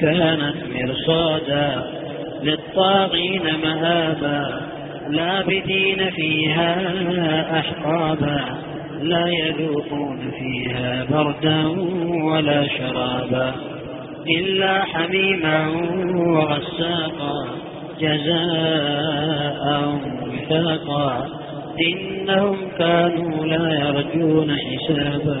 كانت مرصادا للطاغين مآبا لابدين فيها أحقابا لا يذوقون فيها بردا ولا شرابا إلا حميما وغساقا جزاء وفاقا إنهم كانوا لا يرجون حسابا.